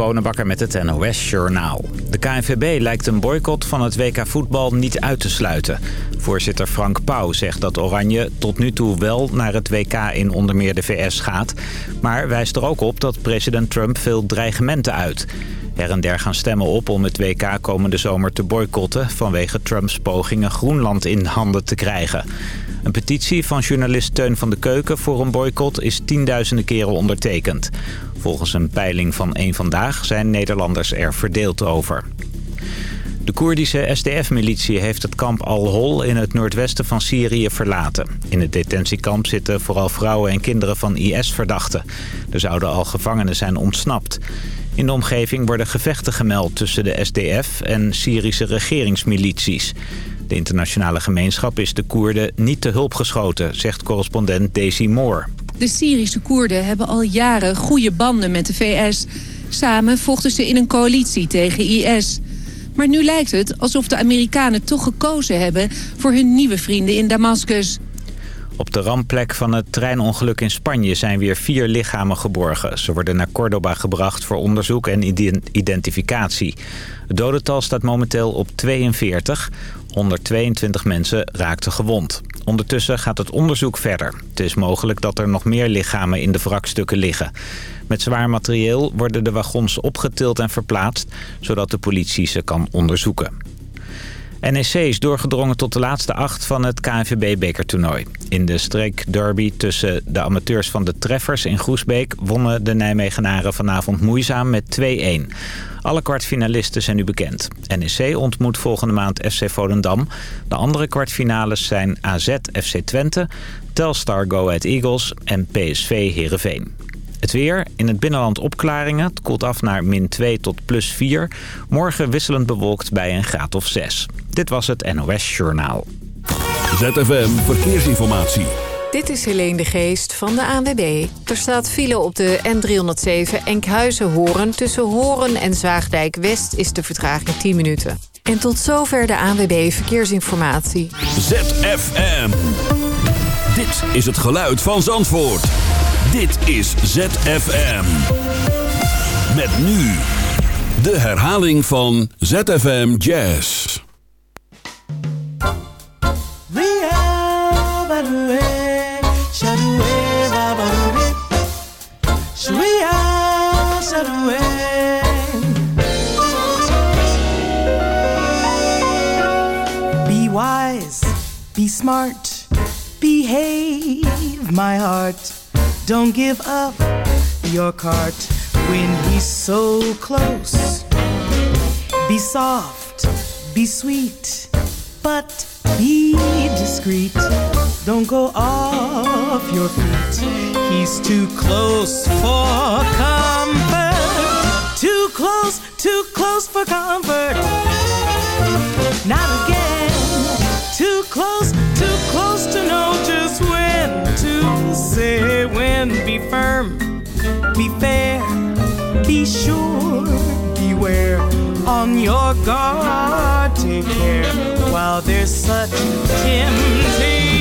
Bonenbakker met het NOS Journaal. De KNVB lijkt een boycott van het WK voetbal niet uit te sluiten. Voorzitter Frank Pauw zegt dat Oranje tot nu toe wel naar het WK in onder meer de VS gaat. Maar wijst er ook op dat president Trump veel dreigementen uit. Her en der gaan stemmen op om het WK komende zomer te boycotten... vanwege Trumps pogingen Groenland in handen te krijgen. Een petitie van journalist Teun van de Keuken voor een boycott is tienduizenden keren ondertekend. Volgens een peiling van één Vandaag zijn Nederlanders er verdeeld over. De Koerdische SDF-militie heeft het kamp Al-Hol in het noordwesten van Syrië verlaten. In het detentiekamp zitten vooral vrouwen en kinderen van IS-verdachten. Er zouden al gevangenen zijn ontsnapt. In de omgeving worden gevechten gemeld tussen de SDF en Syrische regeringsmilities. De internationale gemeenschap is de Koerden niet te hulp geschoten, zegt correspondent Daisy Moore. De Syrische Koerden hebben al jaren goede banden met de VS. Samen vochten ze in een coalitie tegen IS. Maar nu lijkt het alsof de Amerikanen toch gekozen hebben... voor hun nieuwe vrienden in Damascus. Op de rampplek van het treinongeluk in Spanje zijn weer vier lichamen geborgen. Ze worden naar Cordoba gebracht voor onderzoek en identificatie. Het dodental staat momenteel op 42. 122 mensen raakten gewond. Ondertussen gaat het onderzoek verder. Het is mogelijk dat er nog meer lichamen in de wrakstukken liggen. Met zwaar materieel worden de wagons opgetild en verplaatst... zodat de politie ze kan onderzoeken. NEC is doorgedrongen tot de laatste acht van het KNVB-bekertoernooi. In de streekderby tussen de amateurs van de Treffers in Groesbeek... wonnen de Nijmegenaren vanavond moeizaam met 2-1. Alle kwartfinalisten zijn nu bekend. NEC ontmoet volgende maand FC Volendam. De andere kwartfinales zijn AZ FC Twente, Telstar Go Ahead Eagles en PSV Heerenveen. Het weer, in het binnenland opklaringen. Het koelt af naar min 2 tot plus 4. Morgen wisselend bewolkt bij een graad of 6. Dit was het NOS Journaal. ZFM Verkeersinformatie. Dit is Helene de Geest van de ANWB. Er staat file op de N307 Enkhuizen-Horen. Tussen Horen en Zaagdijk West is de vertraging 10 minuten. En tot zover de ANWB Verkeersinformatie. ZFM. Dit is het geluid van Zandvoort. Dit is ZFM. Met nu de herhaling van ZFM Jazz. Be wise, be smart, behave, my heart. Don't give up your cart when he's so close. Be soft, be sweet, but be discreet. Don't go off your feet. He's too close for comfort. Too close, too close for comfort. Not again. Too close, too close to know just when say when. Be firm, be fair, be sure, beware. On your guard, take care while there's such temptation.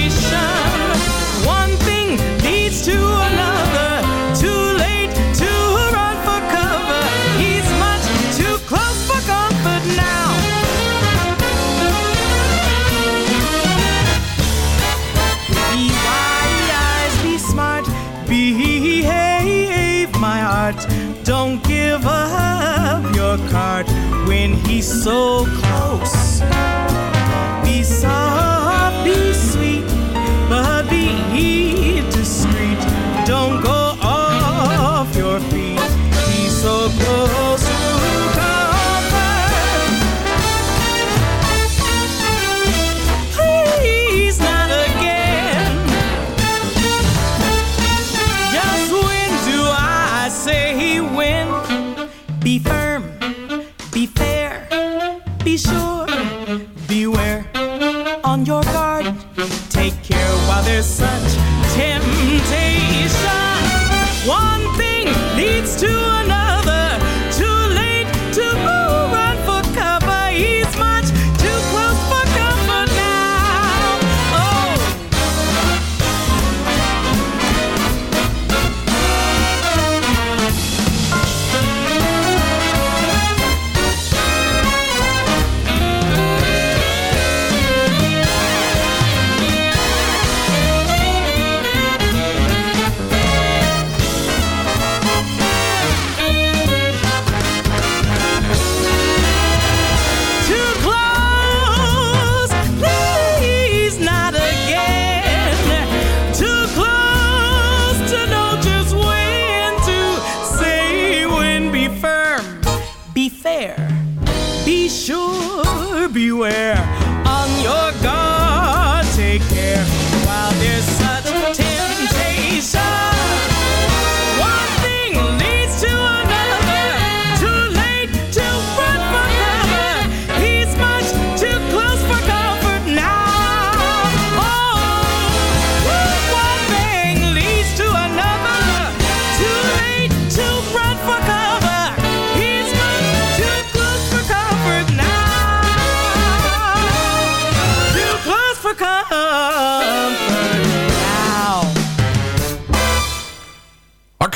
Yes.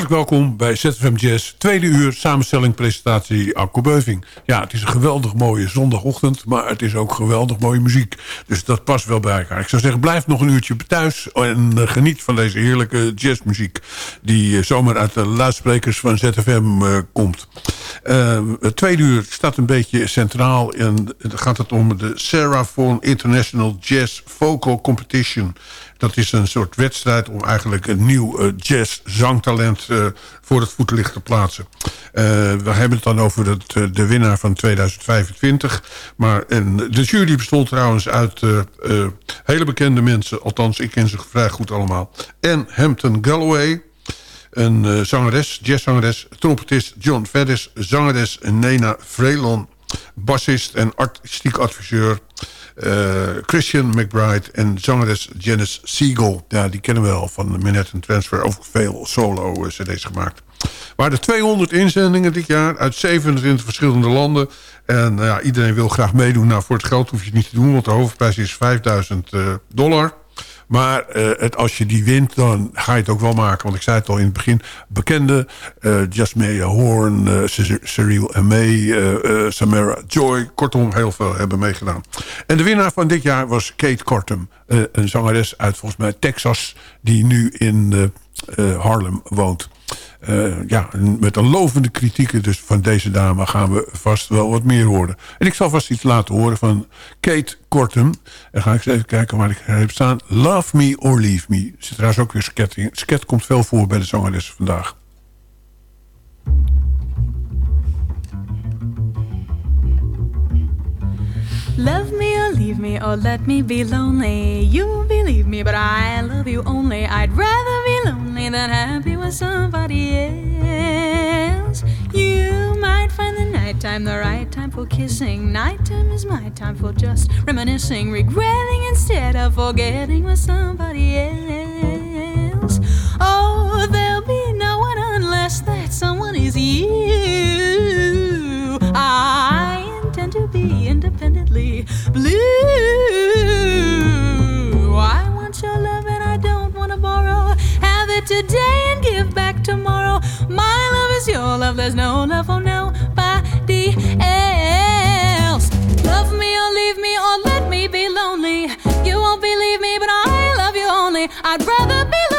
Welkom bij ZFM Jazz. Tweede uur, samenstelling, presentatie, Akko Beuving. Ja, het is een geweldig mooie zondagochtend, maar het is ook geweldig mooie muziek. Dus dat past wel bij elkaar. Ik zou zeggen, blijf nog een uurtje thuis en eh, geniet van deze heerlijke jazzmuziek... die eh, zomaar uit de luidsprekers van ZFM eh, komt. Het tweede uur staat een beetje centraal en dan gaat het om de Sarah Vaughan International Jazz Vocal Competition... Dat is een soort wedstrijd om eigenlijk een nieuw uh, jazz-zangtalent uh, voor het voetlicht te plaatsen. Uh, we hebben het dan over het, de winnaar van 2025. Maar en de jury bestond trouwens uit hele bekende mensen. Althans, ik ken ze vrij goed allemaal. En Hampton Galloway, een zangeres, jazzzangeres, trompetist John Faddis, zangeres Nena Vrelon, bassist en artistiek adviseur uh, Christian McBride en zangeres Janice Siegel. Ja, die kennen we al van de Manhattan Transfer. Ook veel solo-cd's gemaakt. Er waren 200 inzendingen dit jaar uit 27 verschillende landen. En ja, iedereen wil graag meedoen. Nou, voor het geld hoef je het niet te doen, want de hoofdprijs is 5000 uh, dollar. Maar uh, het, als je die wint, dan ga je het ook wel maken. Want ik zei het al in het begin. Bekende, uh, Jasmine Horn, uh, Cyril May, Samara Joy. Kortom, heel veel hebben meegedaan. En de winnaar van dit jaar was Kate Kortum. een zangeres uit volgens mij Texas. Die nu in Harlem woont. Uh, ja, met een lovende kritieken dus van deze dame gaan we vast wel wat meer horen. En ik zal vast iets laten horen van Kate Kortum. En ga ik eens even kijken waar ik heb staan. Love Me or Leave Me. Zit trouwens ook weer sket in. Sket komt veel voor bij de zangeres vandaag. Love me leave me or let me be lonely. You believe me, but I love you only. I'd rather be lonely than happy with somebody else. You might find the nighttime the right time for kissing. Nighttime is my time for just reminiscing, regretting instead of forgetting with somebody else. Oh, there'll be no one unless that someone is you. I independently blue. I want your love and I don't want to borrow. Have it today and give back tomorrow. My love is your love, there's no love for nobody else. Love me or leave me or let me be lonely. You won't believe me, but I love you only. I'd rather be lonely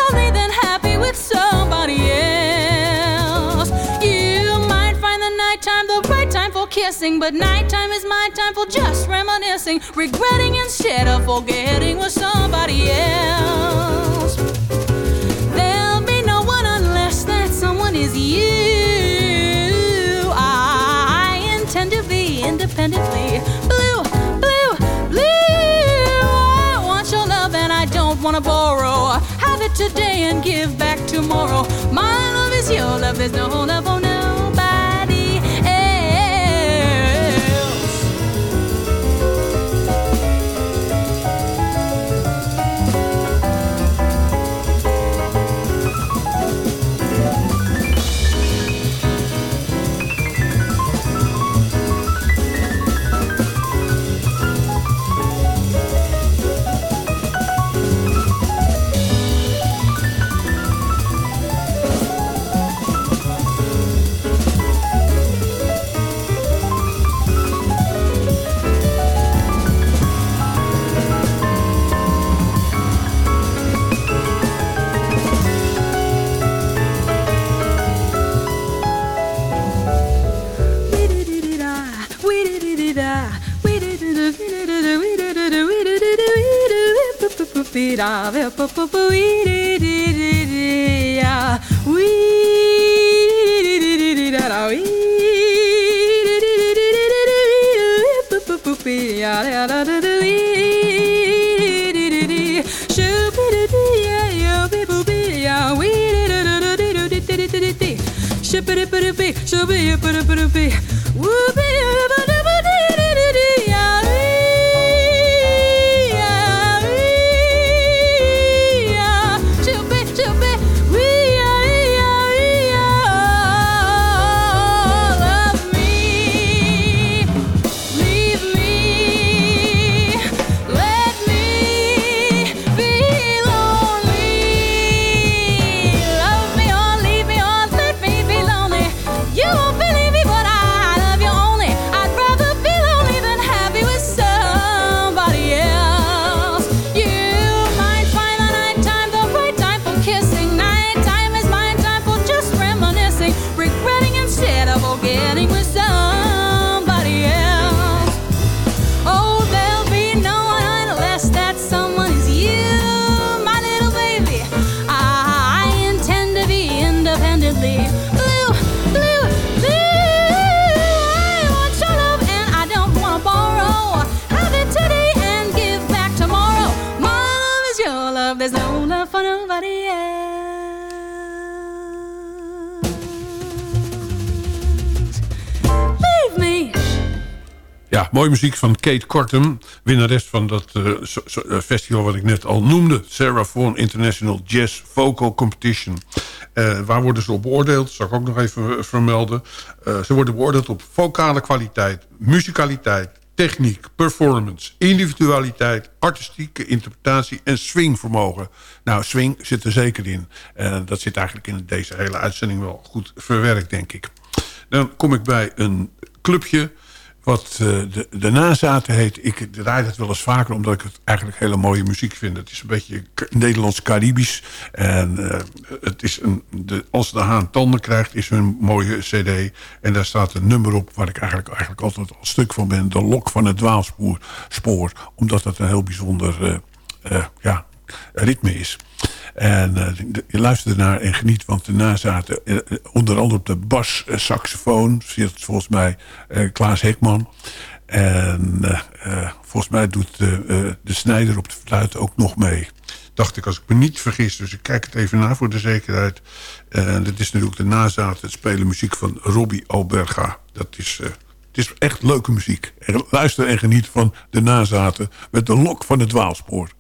for but nighttime is my time for just reminiscing, regretting instead of forgetting with somebody else. There'll be no one unless that someone is you. I intend to be independently blue, blue, blue. I want your love and I don't want to borrow. Have it today and give back tomorrow. My love is your love, there's no love for pira ve pa pa pa should be a bit of ya wi wi ya wi yo ya wi mooie muziek van Kate Kortum. Winnares van dat eh, eh, festival wat ik net al noemde. Sarah Vaughan International Jazz Vocal Competition. Eh, waar worden ze op beoordeeld? Zal ik ook nog even vermelden. Ze worden beoordeeld op vocale kwaliteit, muzikaliteit, techniek, performance, individualiteit, artistieke interpretatie en swingvermogen. Nou, swing zit er zeker in. Dat zit eigenlijk in deze hele uitzending wel goed verwerkt, denk ik. Dan kom ik bij een clubje wat eh, de, de nazaten heet. Ik draai dat wel eens vaker omdat ik het eigenlijk hele mooie muziek vind. Het is een beetje Nederlands-Caribisch. En eh, het is een, de, als de haan tanden krijgt, is een mooie cd. En daar staat een nummer op waar ik eigenlijk, eigenlijk altijd al stuk van ben. De lok van het dwaalspoor. Spoor, omdat dat een heel bijzonder eh, ja, ritme is. En eh, de- je luistert ernaar en geniet, want daarna zaten eh, onder andere op de bas eh, zit volgens mij eh, Klaas Hekman. En volgens mij doet de snijder op de fluit ook nog mee. Dacht ik, als ik me niet vergis. Dus ik kijk het even na voor de zekerheid. En dit is natuurlijk de nazaten, het spelen muziek van Robbie Alberga. Dat is, het is echt leuke muziek. Luister en geniet van de nazaten met de lok van het dwaalspoor.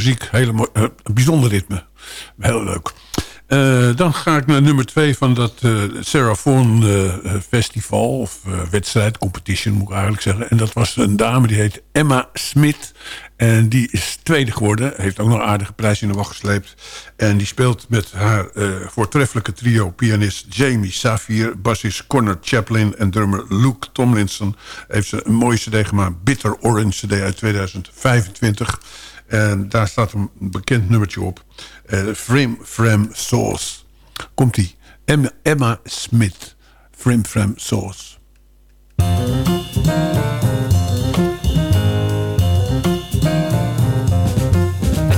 Muziek. Eh, bijzonder ritme. Heel leuk. Eh, dan ga ik naar nummer twee van dat Vaughan eh, festival. Of wedstrijd, competition moet ik eigenlijk zeggen. En dat was een dame die heet Emma Smit. En die is tweede geworden. Heeft ook nog een aardige prijs in de wacht gesleept. En die speelt met haar voortreffelijke trio... pianist Jamie Safir, bassist Connor Chaplin... en drummer Luke Tomlinson. Heeft ze een mooie cd gemaakt. Bitter Orange cd uit 2025. En daar staat een bekend nummertje op. Eh Frim Frem Sauce. Komt-ie. Emma, Emma Smith. Frim Frem Sauce. I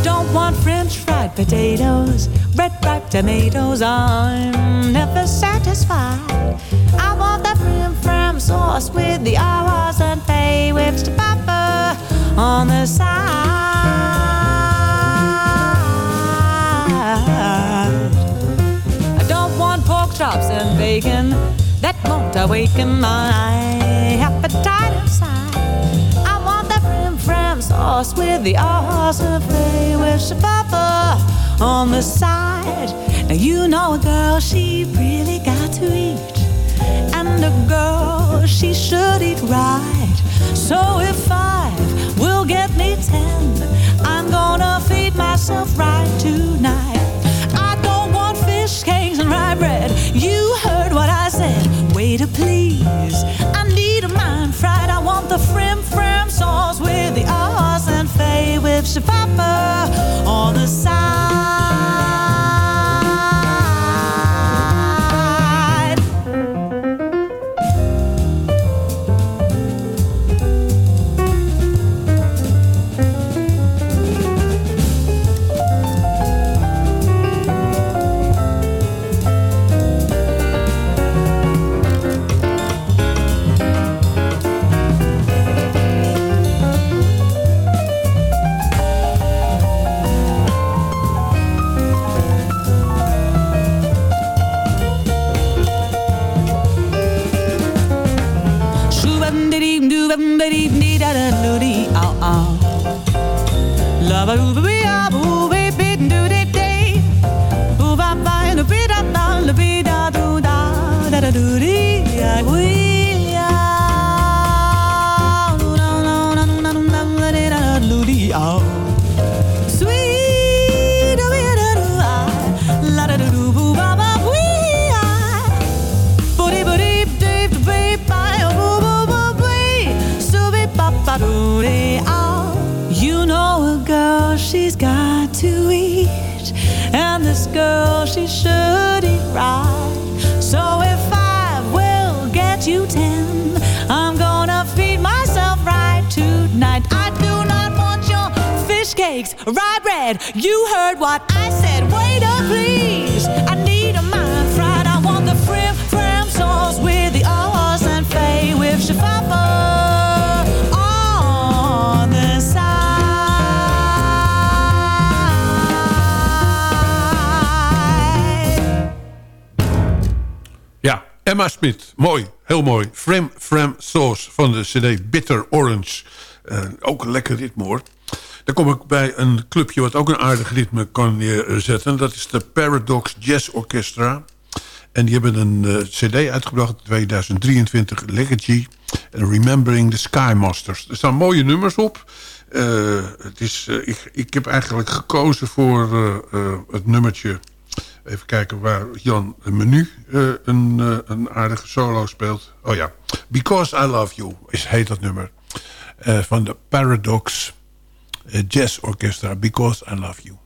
don't want french fried potatoes, red ripe tomatoes. I'm never satisfied. I want that frim fram sauce with the hours and bay whips to pepper on the side. I don't want pork chops and bacon that won't awaken my appetite inside. I want that frim fram sauce with the awesome with pepper on the side. Now you know a girl, she really got to eat, and a girl, she should eat right. So if five get me ten, I'm gonna feed myself right tonight. I don't want fish cakes and rye bread. You heard what I said. Waiter, please. I need a mind fried. I want the frim fram sauce with the ahs and fay with pepper on the side. Sauce van de cd Bitter Orange. Eh, ook een lekker ritme hoor. Dan kom ik bij een clubje wat ook een aardig ritme kan neerzetten. Dat is de Paradox Jazz Orchestra. En die hebben een eh, cd uitgebracht in 2023. Legacy Remembering the Sky Masters. Er staan mooie nummers op. Eh, het is, ik, ik heb eigenlijk gekozen voor het nummertje... Even kijken waar Jan Menu eh, een, eh, een aardige solo speelt. Oh ja, Because I Love You is, heet dat nummer. Eh, van de Paradox Jazz Orchestra. Because I Love You.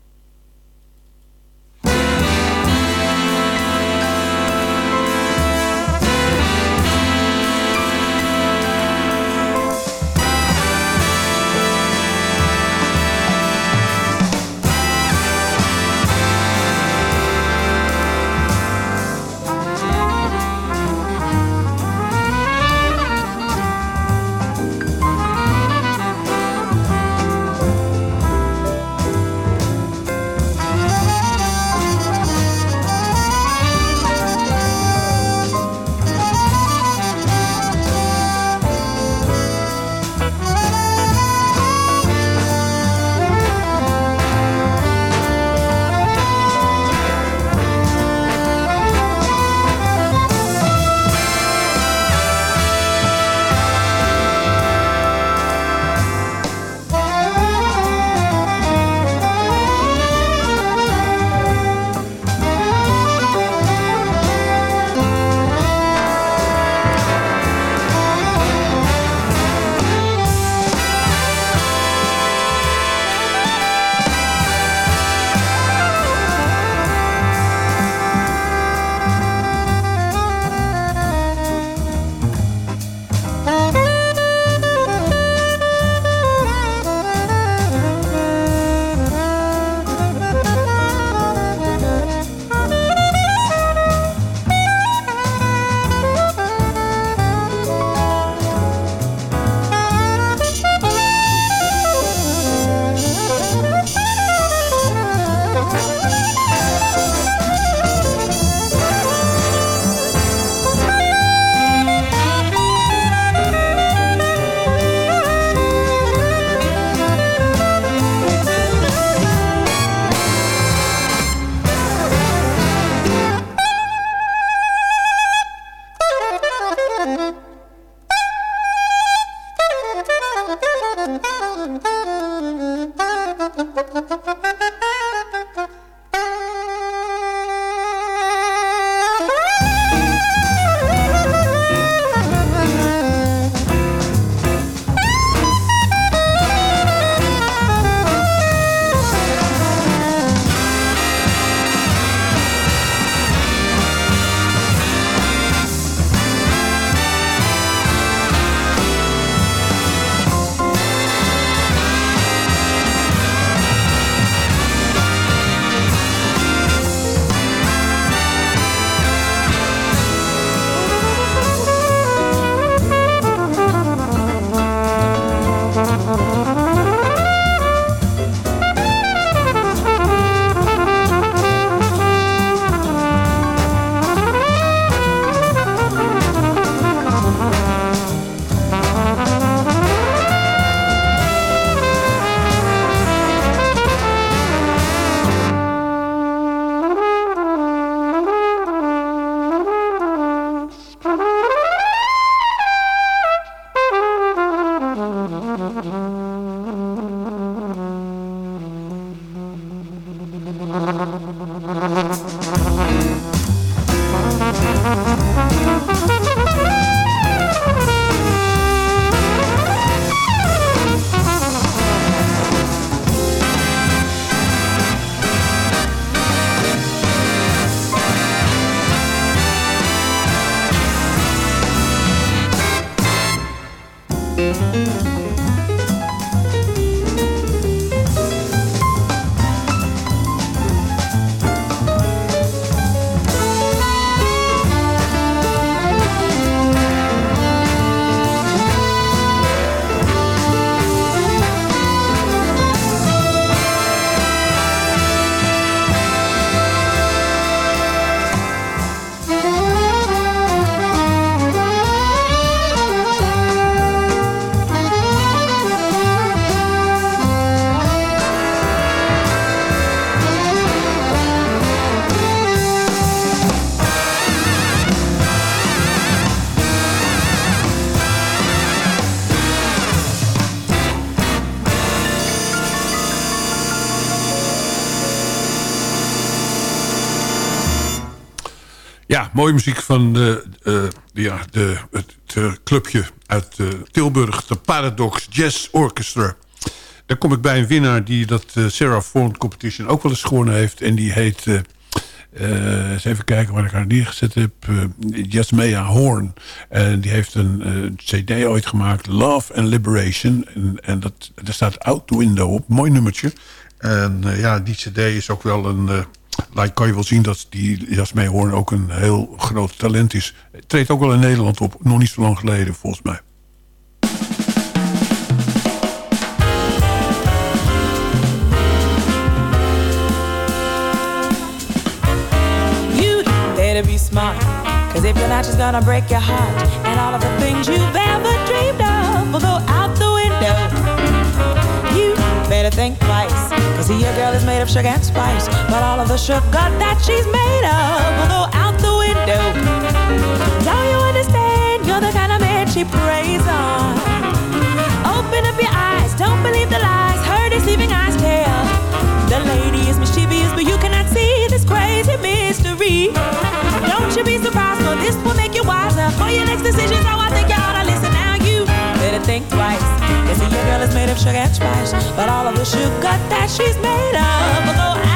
Muziek van de, eh, ja, de, het eh, clubje uit eh, Tilburg, de Paradox Jazz Orchestra. Daar kom ik bij een winnaar die dat Sarah Vaughan Competition ook wel eens gewonnen heeft. En die heet, eens even kijken waar ik haar neergezet heb, Jasmea Horn. En die heeft een cd ooit gemaakt, Love and Liberation. En, en dat, daar staat Out the Window op, mooi nummertje. En ja, die cd is ook wel een like, kan je wel zien dat die Jasmee Hoorn ook een heel groot talent is. Treedt ook wel in Nederland op, nog niet zo lang geleden volgens mij. You better be smart, cause if you're not just gonna break your heart, and all of the things you've ever Cause your girl is made of sugar and spice. But all of the sugar that she's made of will go out the window. Now you understand you're the kind of man she preys on. Open up your eyes, don't believe the lies her deceiving eyes tell. The lady is mischievous, but you cannot see this crazy mystery. Don't you be surprised, for this will make you wiser for your next decision. So I think think twice. Cause your girl is made of sugar and spice. But all of the sugar that she's made of will go out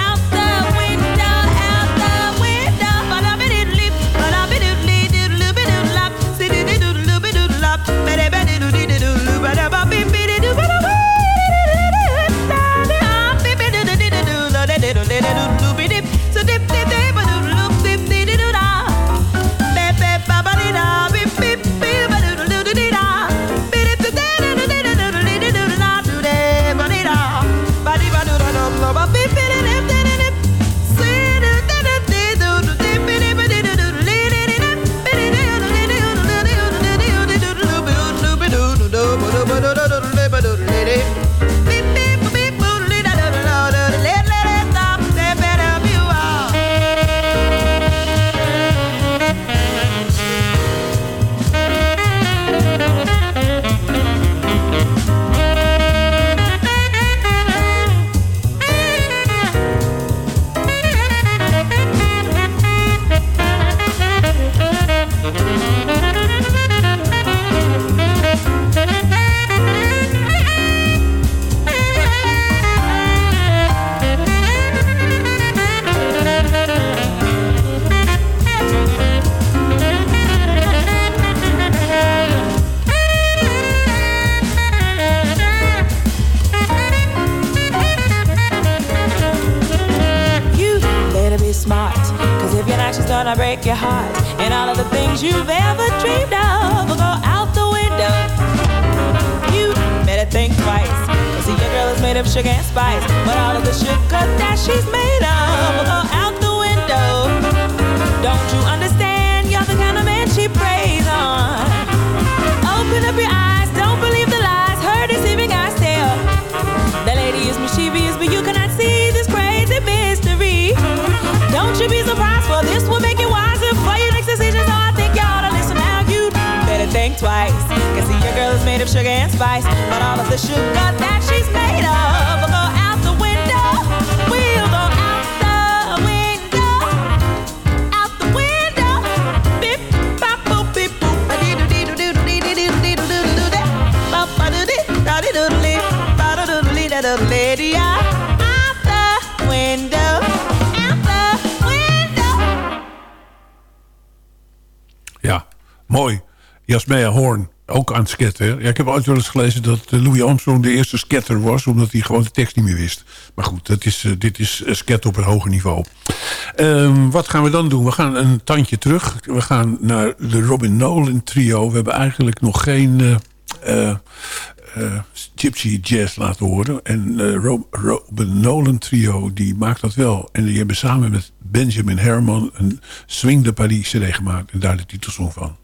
Ja, ik heb ooit wel eens gelezen dat eh, Louis Armstrong de eerste sketter was... omdat hij gewoon de tekst niet meer wist. Maar goed, dat is, eh, dit is uh, sket op een hoger niveau. Ehm, wat gaan we dan doen? We gaan een tandje terug. We gaan naar de Robin Nolan trio. We hebben eigenlijk nog geen... Uh, gypsy jazz laten horen. En Rob, Robin Nolan trio die maakt dat wel. En die hebben samen met Benjamin Herman een Swing de Paris CD gemaakt. En daar de titelsong van.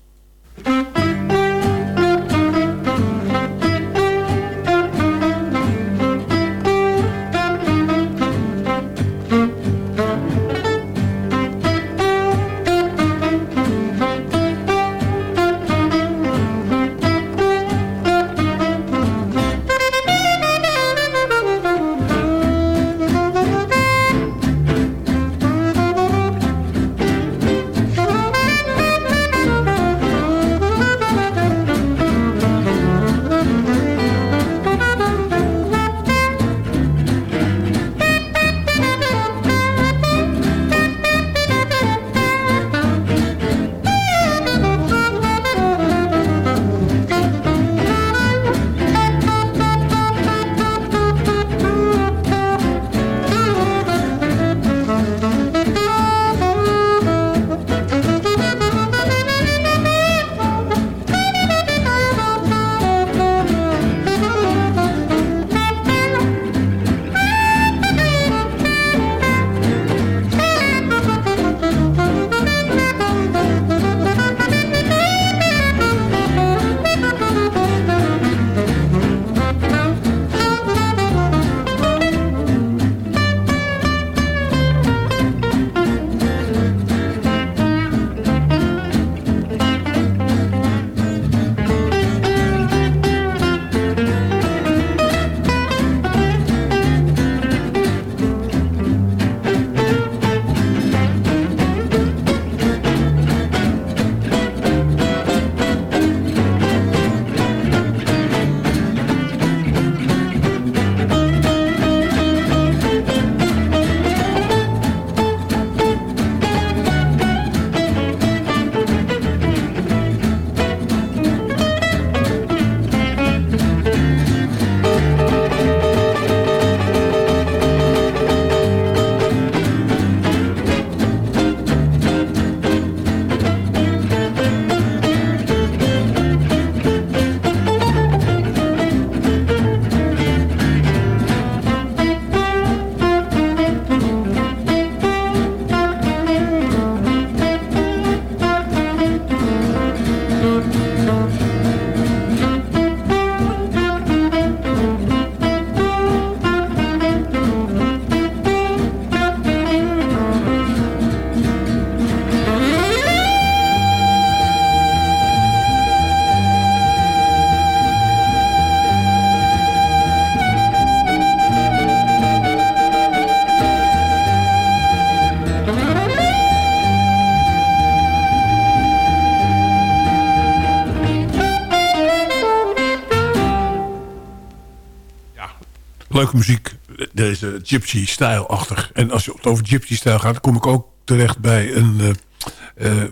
Leuke muziek. Deze gypsy-stijlachtig. En als je het over gypsy-stijl gaat... kom ik ook terecht bij een, uh, uh,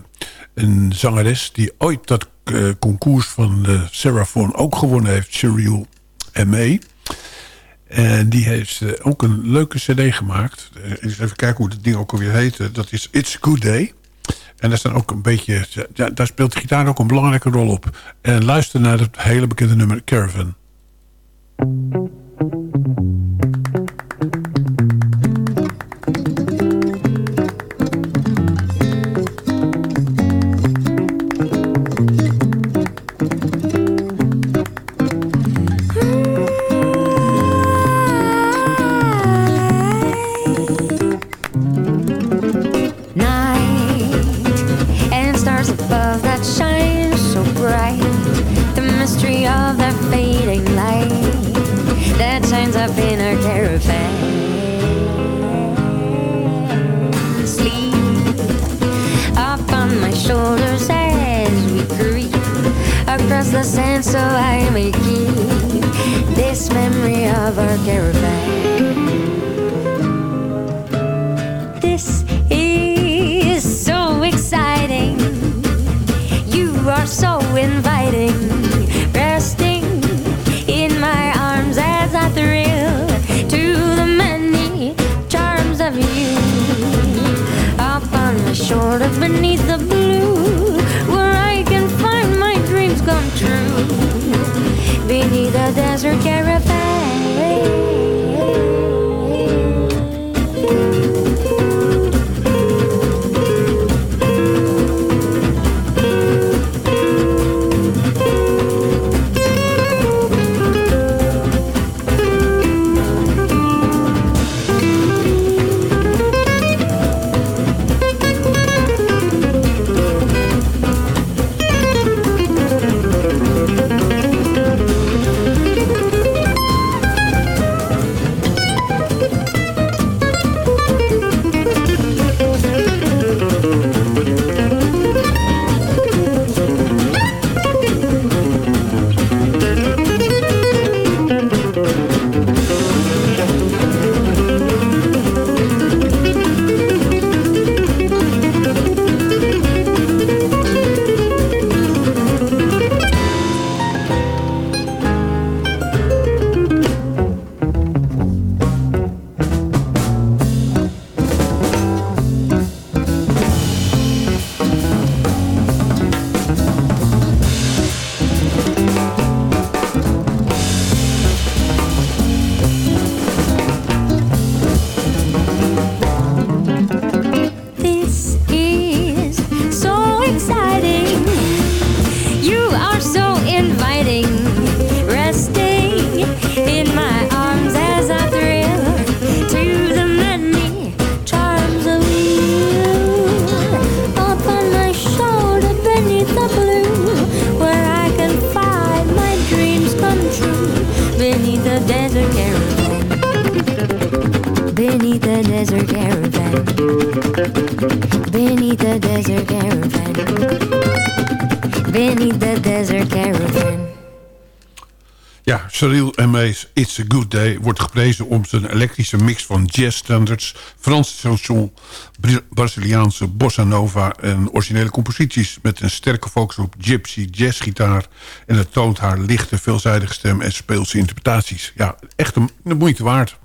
een zangeres... die ooit dat uh, concours van Sarah Vaughan ook gewonnen heeft. Cheryl M.A. En die heeft ook een leuke cd gemaakt. even kijken hoe het ding ook alweer heet. Dat is It's a Good Day. En daar, staan ook een beetje, daar speelt de gitaar ook een belangrijke rol op. En luister naar het hele bekende nummer Caravan. It's a Good Day wordt geprezen om zijn elektrische mix van jazzstandards, Franse chanson, Bra- Braziliaanse bossa nova en originele composities met een sterke focus op gypsy, jazzgitaar en het toont haar lichte, veelzijdige stem en speelse interpretaties. Ja, echt een, moeite waard.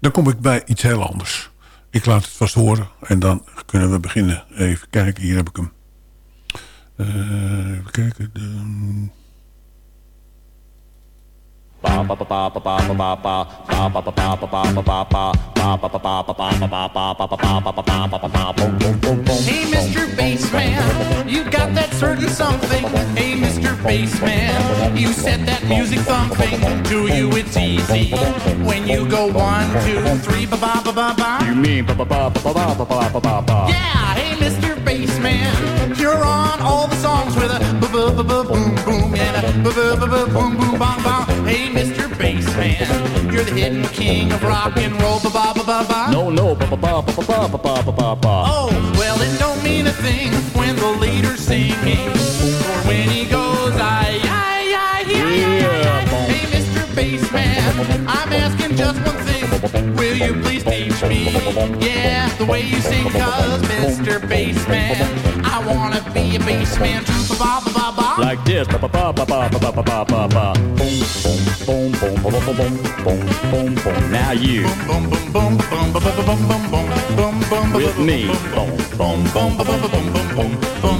Dan kom ik bij iets heel anders. Ik laat het vast horen en dan kunnen we beginnen. Even kijken, hier heb ik hem. Eh, even kijken. De, Hey, Mr. Bassman, you got that certain something. Hey, Mr. Bassman, you set that music thumping. To you, it's easy. When you go one, two, three, ba ba ba ba ba. You mean ba ba ba ba ba ba ba ba ba? Yeah, hey, Mr. Bassman, you're on all the songs with a ba ba ba ba boom boom and a ba ba ba ba boom boom bong bong. Hey, Mr. Bassman, you're the hidden king of rock and roll. Ba ba ba ba ba. No, no, ba ba ba ba ba ba ba ba ba. Oh, well, it don't mean a thing when the leader's singing or when he goes, I, I, I, yeah. Hey, Mr. Bassman, I'm asking just one thing. Will you please teach me? Yeah, the way you sing, cause Mr. Bassman, I wanna be a bassman too. Ba ba ba ba. Like this. Ba ba ba ba ba ba ba ba ba ba. Boom, boom, boom, boom, boom, boom, boom, boom, boom. Now you. Boom, boom, boom, boom, boom, boom, boom, boom, boom, boom, boom, With me. Boom, boom, boom, boom, boom, boom, boom, boom.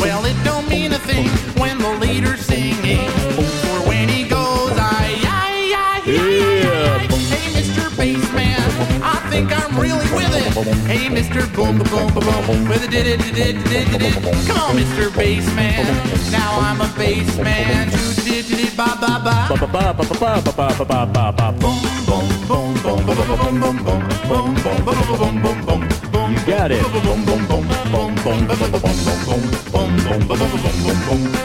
Well, it don't mean a thing when the leader's singing, think I'm really with it. Hey, Mr. Boom, boom, boom, boom, boom, with a did it, did it, did it, did it. Come on, Mr. Bassman, now I'm a bassman. Do did did it, ba ba ba. Ba ba ba ba ba ba ba ba ba ba. Boom, Boom, boom, boom, boom, boom, boom, boom, boom, boom, boom, boom, boom, boom, boom, boom. You got it. Boom, boom, boom, boom, boom, boom, boom, boom, boom, boom, boom, boom, boom, boom, boom, boom, boom.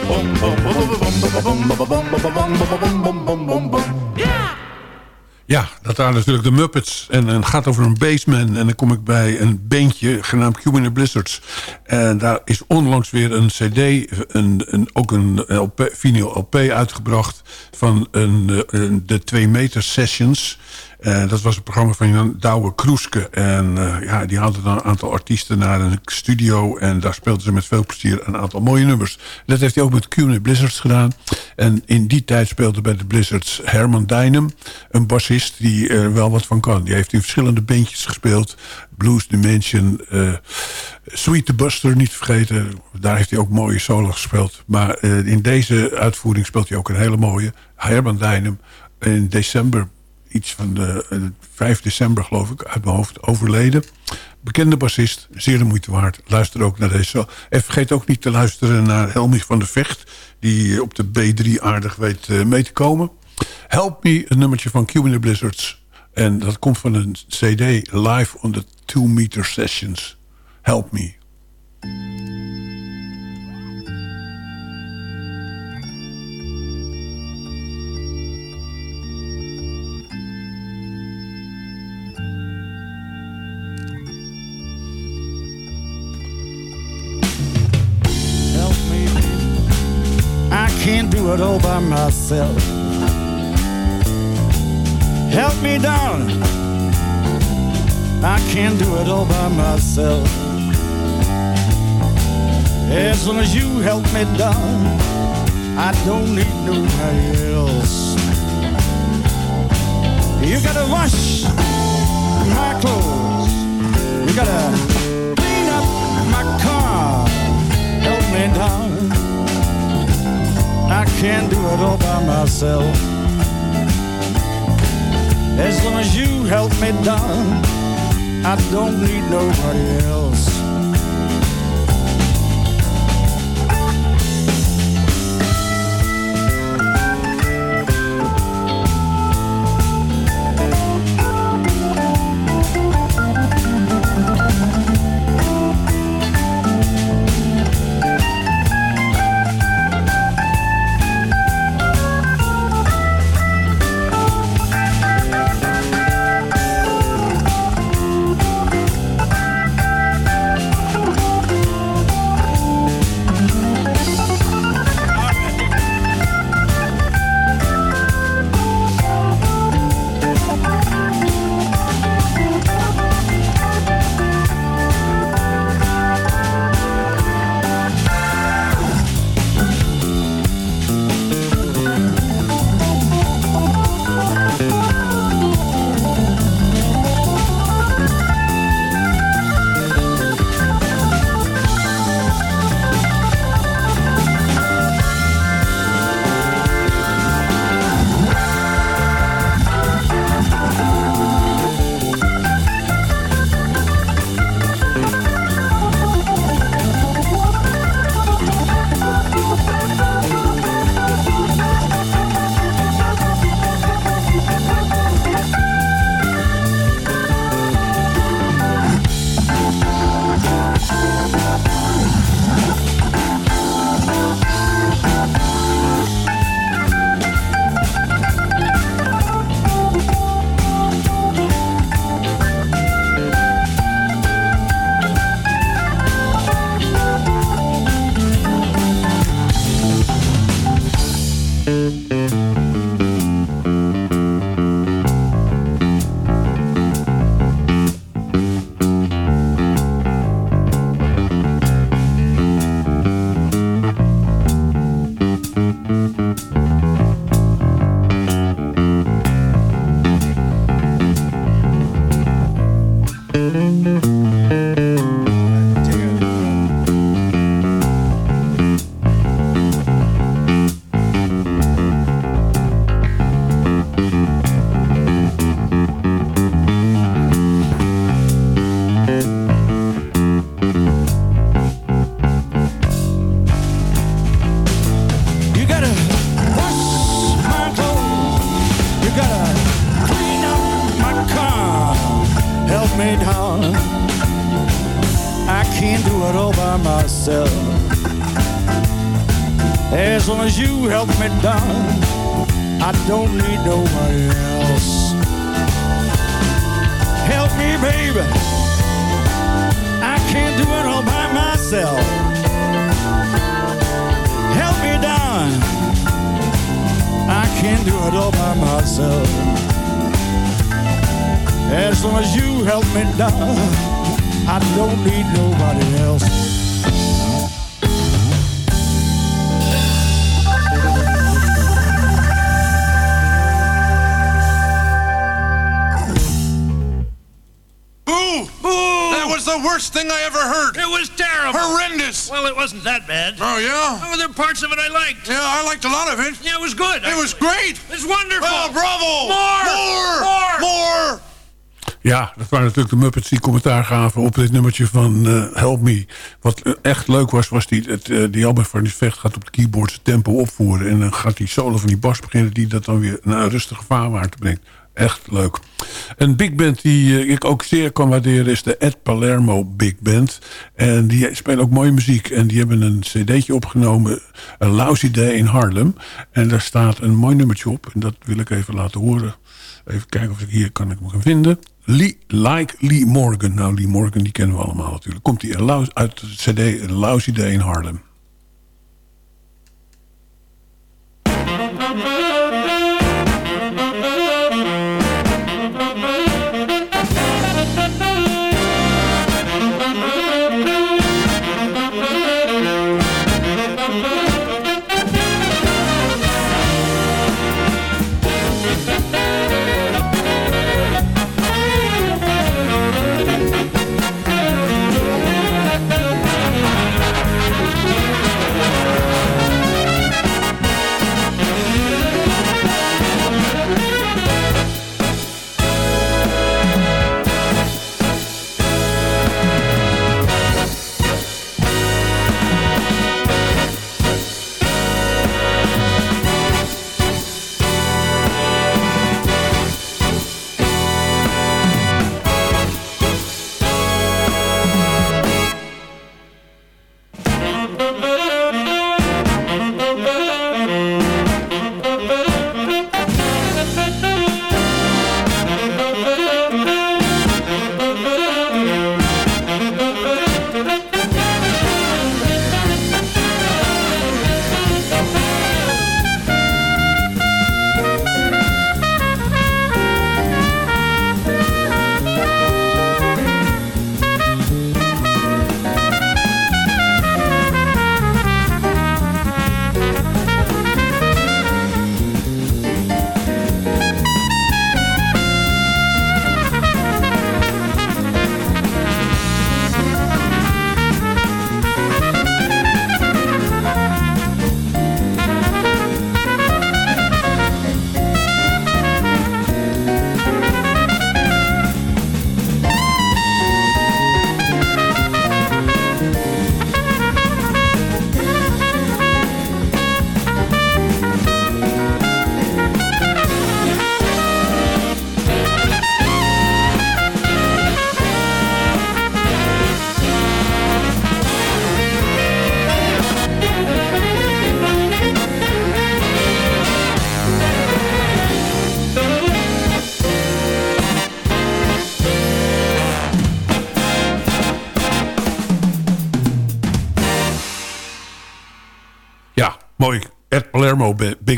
Yeah! Ja, dat waren natuurlijk de Muppets. En het gaat over een bassman. En dan kom ik bij een bandje genaamd Cuban Blizzards. En daar is onlangs weer een cd, een, een, ook een LP, vinyl LP uitgebracht... van een, een- de 2 meter sessions. Eh, dat was een programma van Douwe Kroeske. En eh, ja, die hadden dan een aantal artiesten naar een studio. En daar speelden ze met veel plezier een aantal mooie nummers. Dat heeft hij ook met Cuban Blizzards gedaan. En in die tijd speelde bij de Blizzards Herman Dynam. Een bassist die er wel wat van kan. Die heeft in verschillende bandjes gespeeld. Blues Dimension, eh Sweet Buster niet vergeten. Daar heeft hij ook mooie solo gespeeld. Maar in deze uitvoering speelt hij ook een hele mooie. Herman Dynam. In december, iets van de eh, 5 december geloof ik, uit mijn hoofd overleden. Bekende bassist, zeer de moeite waard. Luister ook naar deze. En vergeet ook niet te luisteren naar Helmi van der Vecht... die op de B3 aardig weet eh, mee te komen. Help Me, een nummertje van Cuban Blizzards. En dat komt van een cd live on the 2 meter sessions. Help Me. I can't do it all by myself. Help me, darling. I can't do it all by myself. As long as you help me, darling, I don't need nobody else. You gotta wash my clothes. You gotta can't do it all by myself. As long as you help me down, I don't need nobody else. The worst thing I ever heard. It was terrible. Horrendous. Well, it wasn't that bad. Oh, yeah? Oh, there were parts of it I liked. Yeah, I liked a lot of it. Yeah, it was good. It was great. It's wonderful. Oh, bravo. More. More. More. More. Ja, dat waren natuurlijk de Muppets die commentaar gaven op dit nummertje van eh, Help Me. Wat eh, echt leuk was, was die, het, eh, die Albert van die Vecht gaat op de keyboard zijn tempo opvoeren. En dan gaat die solo van die bas beginnen die dat dan weer naar een rustige vaarwaarde brengt. Echt leuk. Een big band die eh, ik ook zeer kan waarderen is de Ed Palermo Big Band. En die spelen ook mooie muziek. En die hebben een cd'tje opgenomen, A Lousy Day in Harlem. En daar staat een mooi nummertje op. En dat wil ik even laten horen. Even kijken of ik hier kan ik hem vinden. Lee, like Lee Morgan. Nou, Lee Morgan, die kennen we allemaal natuurlijk. Komt die uit de cd Lousy Day in Harlem.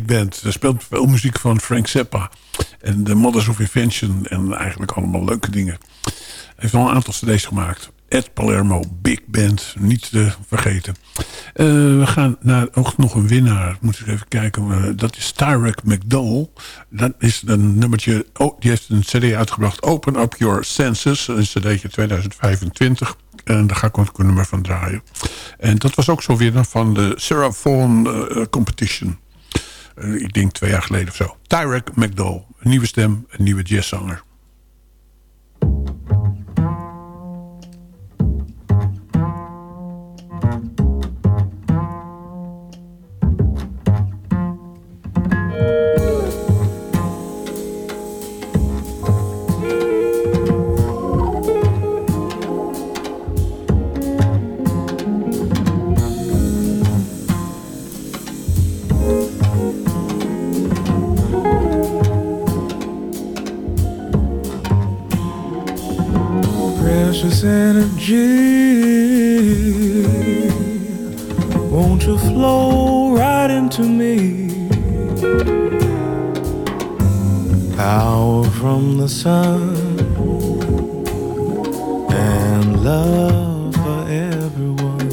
Band. Er speelt veel muziek van Frank Zappa. En de Mothers of Invention. En eigenlijk allemaal leuke dingen. Hij heeft al een aantal cd's gemaakt. Ed Palermo Big Band. Niet te vergeten. Uh, we gaan naar ook nog een winnaar. Moet ik even kijken. Uh, dat is Tyrek McDowell. Dat is een nummertje. Oh, die heeft een cd uitgebracht. Open Up Your Senses. Een cd'tje 2025. En daar ga ik ook nummer van draaien. En dat was ook zo winnaar van de Vaughan uh, Competition. Uh, ik denk twee jaar geleden of zo. Tyrek McDowell. Een nieuwe stem, een nieuwe jazzzanger. Energy. Won't you flow right into me? Power from the sun and love for everyone.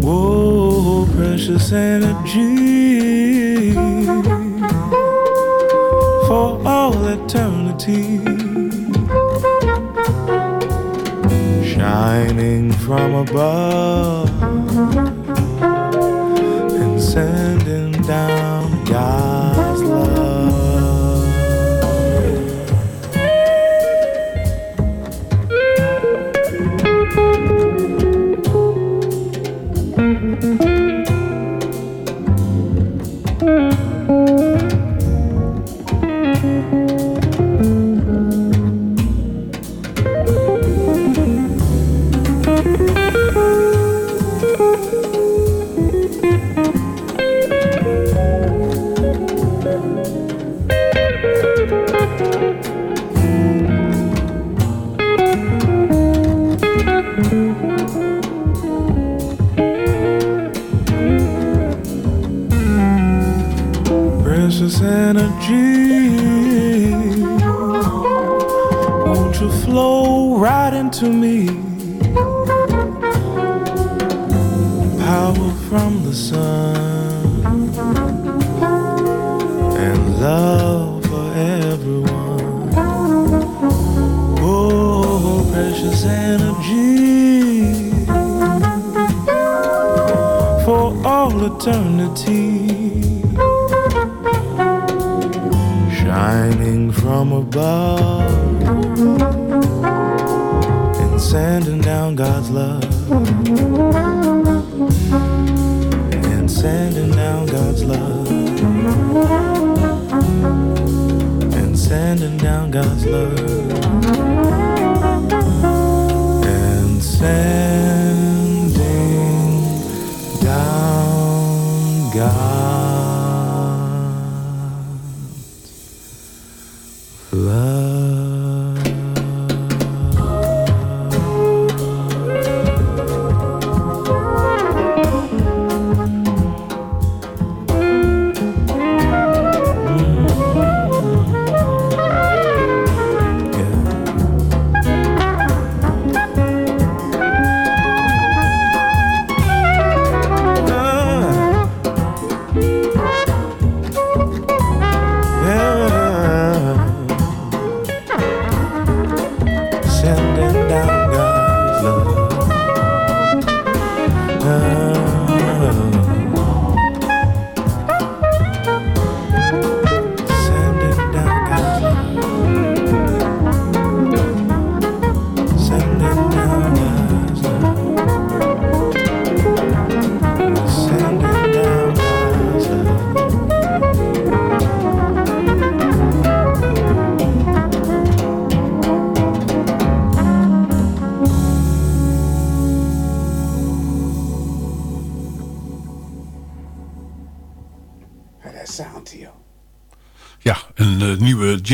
Whoa, precious energy for all eternity. Shining from above and sending down God's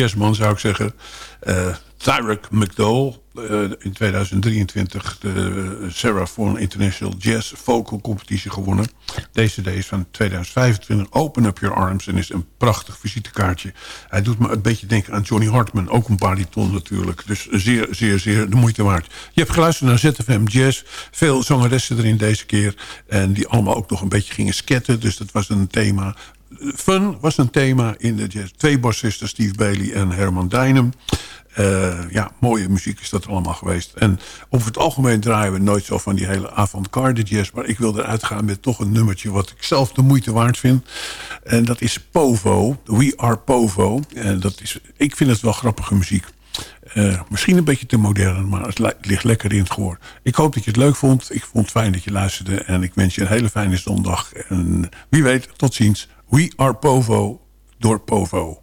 jazzman zou ik zeggen. Eh Tyrek McDowell. eh, in 2023 de Sarah Vaughan International Jazz Vocal Competitie gewonnen. Deze CD is van 2025. Open Up Your Arms en is een prachtig visitekaartje. Hij doet me een beetje denken aan Johnny Hartman. Ook een bariton natuurlijk. Dus zeer, zeer, zeer de moeite waard. Je hebt geluisterd naar ZFM Jazz. Veel zangeressen erin deze keer. En die allemaal ook nog een beetje gingen sketten. Dus dat was een thema. Fun was een thema in de jazz. Twee bassisten, Steve Bailey en Herman Dijnem. Eh, ja, mooie muziek is dat allemaal geweest. En over het algemeen draaien we nooit zo van die hele avant-garde jazz. Maar ik wil eruit gaan met toch een nummertje wat ik zelf de moeite waard vind. En dat is Povo. We Are Povo. En dat is, ik vind het wel grappige muziek. Eh, misschien een beetje te modern, maar het li- ligt lekker in het gehoor. Ik hoop dat je het leuk vond. Ik vond het fijn dat je luisterde. En ik wens je een hele fijne zondag. En wie weet, tot ziens. We Are Povo door Povo.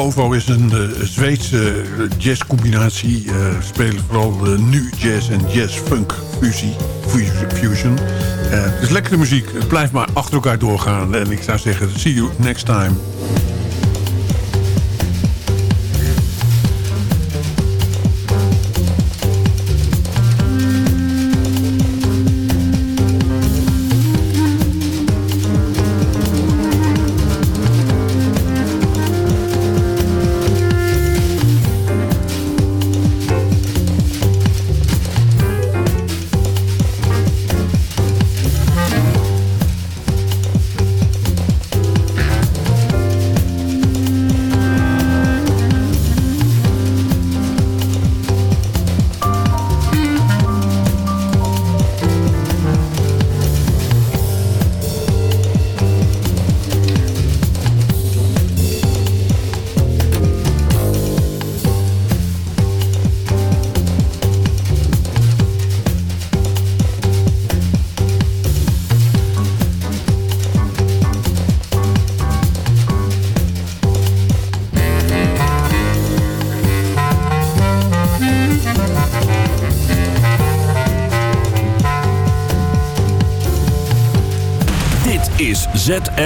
Povo is een eh, Zweedse jazzcombinatie. eh spelen vooral eh, nu jazz en jazz-funk fusie, fu- fusion. Eh, het is lekkere muziek. Het blijft maar achter elkaar doorgaan. En ik zou zeggen, see you next time.